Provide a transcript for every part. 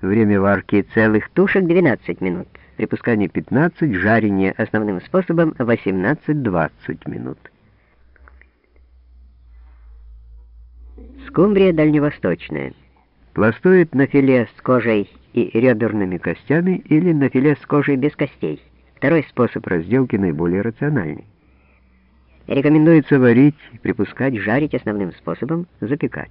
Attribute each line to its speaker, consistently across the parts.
Speaker 1: Время варки целых тушек 12 минут. Припускание 15, жарение основным способом 18-20 минут. Скумбрия дальневосточная. Пластует на филе с кожей и реберными костями или на филе с кожей без костей. Второй способ разделки наиболее рациональный. Рекомендуется варить, припускать, жарить основным способом, запекать.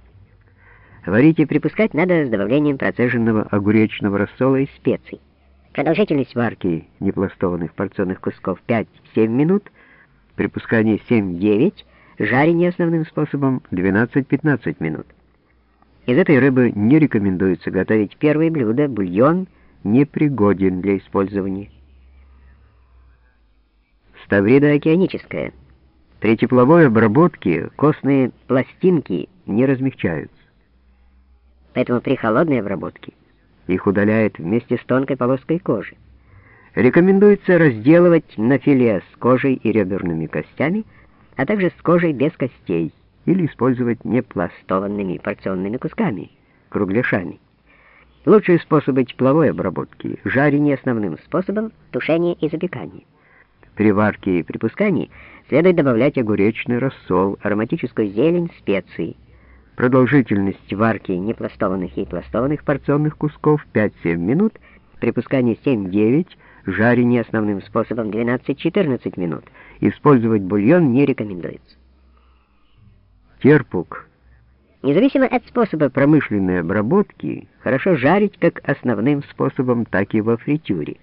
Speaker 1: Варить и припускать надо с добавлением процеженного огуречного рассола и специй. Продолжительность варки непластованных порционных кусков 5-7 минут, припускание 7-9, жарение основным способом 12-15 минут. Из этой рыбы не рекомендуется готовить первое блюдо, бульон непригоден для использования. Ставрида океаническая. При тепловой обработке костные пластинки не размягчаются. Поэтому при холодной обработке их удаляют вместе с тонкой полоской кожи. Рекомендуется разделывать на филе с кожей и реберными костями, а также с кожей без костей, или использовать непластованными порционными кусками, кругляшами. Лучшие способы тепловой обработки — жарение основным способом, тушение и запекание. При варке и припускании следует добавлять огуречный рассол, ароматическую зелень, специи. Продолжительность варки непластованных и пластованных порционных кусков 5-7 минут, припускание 7-9, жарение основным способом 12-14 минут. Использовать бульон не рекомендуется. Терпук. Независимо от способа промышленной обработки, хорошо жарить как основным способом, так и во фритюре.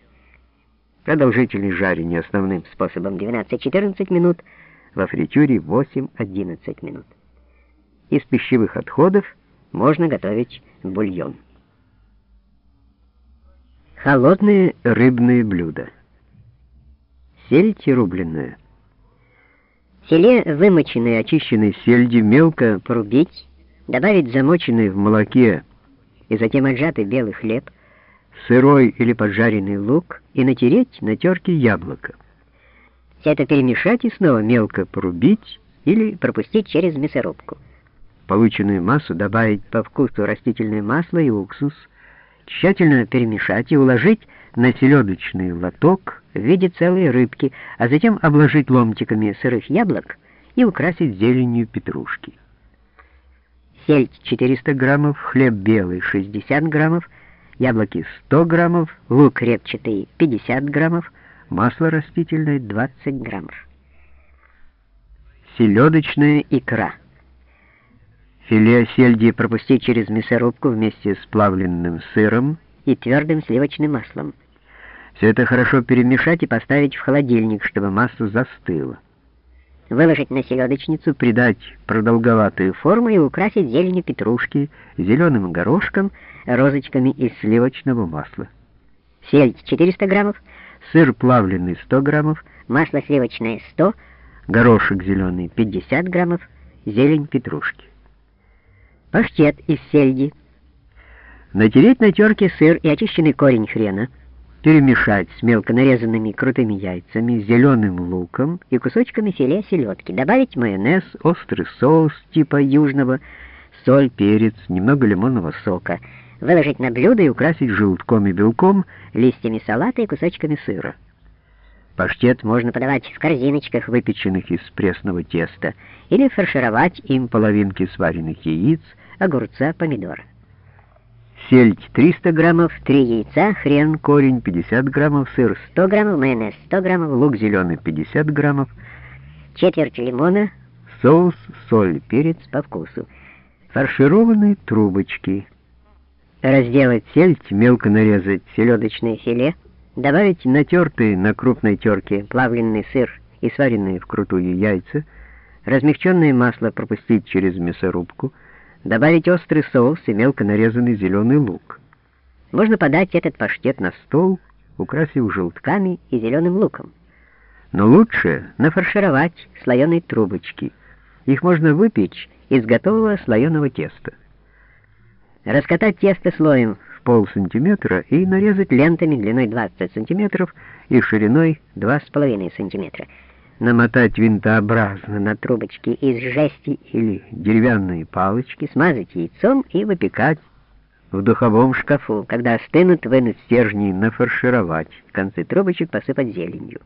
Speaker 1: Продолжительность жарения основным способом 12-14 минут, во фритюре 8-11 минут. Из пищевых отходов можно готовить бульон. Холодные рыбные блюда. Сельдь рубленная. Селе вымоченной очищенной сельди мелко порубить, добавить замоченный в молоке и затем отжатый белый хлеб, сырой или поджаренный лук и натереть на терке яблоко. Все это перемешать и снова мелко порубить или пропустить через мясорубку. Полученную массу добавить по вкусу растительное масло и уксус, тщательно перемешать и уложить на селедочный лоток в виде целой рыбки, а затем обложить ломтиками сырых яблок и украсить зеленью петрушки. Сельдь 400 граммов, хлеб белый 60 граммов, яблоки 100 граммов, лук репчатый 50 граммов, масло растительное 20 граммов. Селедочная икра. Филе сельди пропустить через мясорубку вместе с плавленным сыром и твердым сливочным маслом. Все это хорошо перемешать и поставить в холодильник, чтобы масса застыла. Выложить на селедочницу, придать продолговатую форму и украсить зеленью петрушки, зеленым горошком, розочками из сливочного масла. Сельдь 400 граммов, сыр плавленый 100 граммов, масло сливочное 100, горошек зеленый 50 граммов, зелень петрушки. Паштет из сельди. Натереть на терке сыр и очищенный корень хрена, перемешать с мелко нарезанными крутыми яйцами, зеленым луком и кусочками филе селедки, добавить майонез, острый соус типа южного, соль, перец, немного лимонного сока — выложить на блюдо и украсить желтком и белком, листьями салата и кусочками сыра. Паштет можно подавать в корзиночках, выпеченных из пресного теста, или фаршировать им половинки сваренных яиц, огурца, помидора. Сельдь 300 граммов, 3 яйца, хрен, корень 50 граммов, сыр 100 граммов, майонез 100 граммов, лук зеленый 50 граммов, четверть лимона, соус, соль, перец по вкусу, фаршированные трубочки, разделать сельдь, мелко нарезать селедочное филе, добавить натертый на крупной терке плавленный сыр и сваренные вкрутую яйца, размягченное масло пропустить через мясорубку, добавить острый соус и мелко нарезанный зеленый лук. Можно подать этот паштет на стол, украсив желтками и зеленым луком. Но лучше нафаршировать слоеные трубочки. Их можно выпечь из готового слоеного теста. Раскатать тесто слоем в пол сантиметра и нарезать лентами длиной 20 сантиметров и шириной 2,5 сантиметра. Намотать винтообразно на трубочки из жести или деревянные палочки, смазать яйцом и выпекать в духовом шкафу. Когда остынут, вынуть стержни, нафаршировать, концы трубочек посыпать зеленью.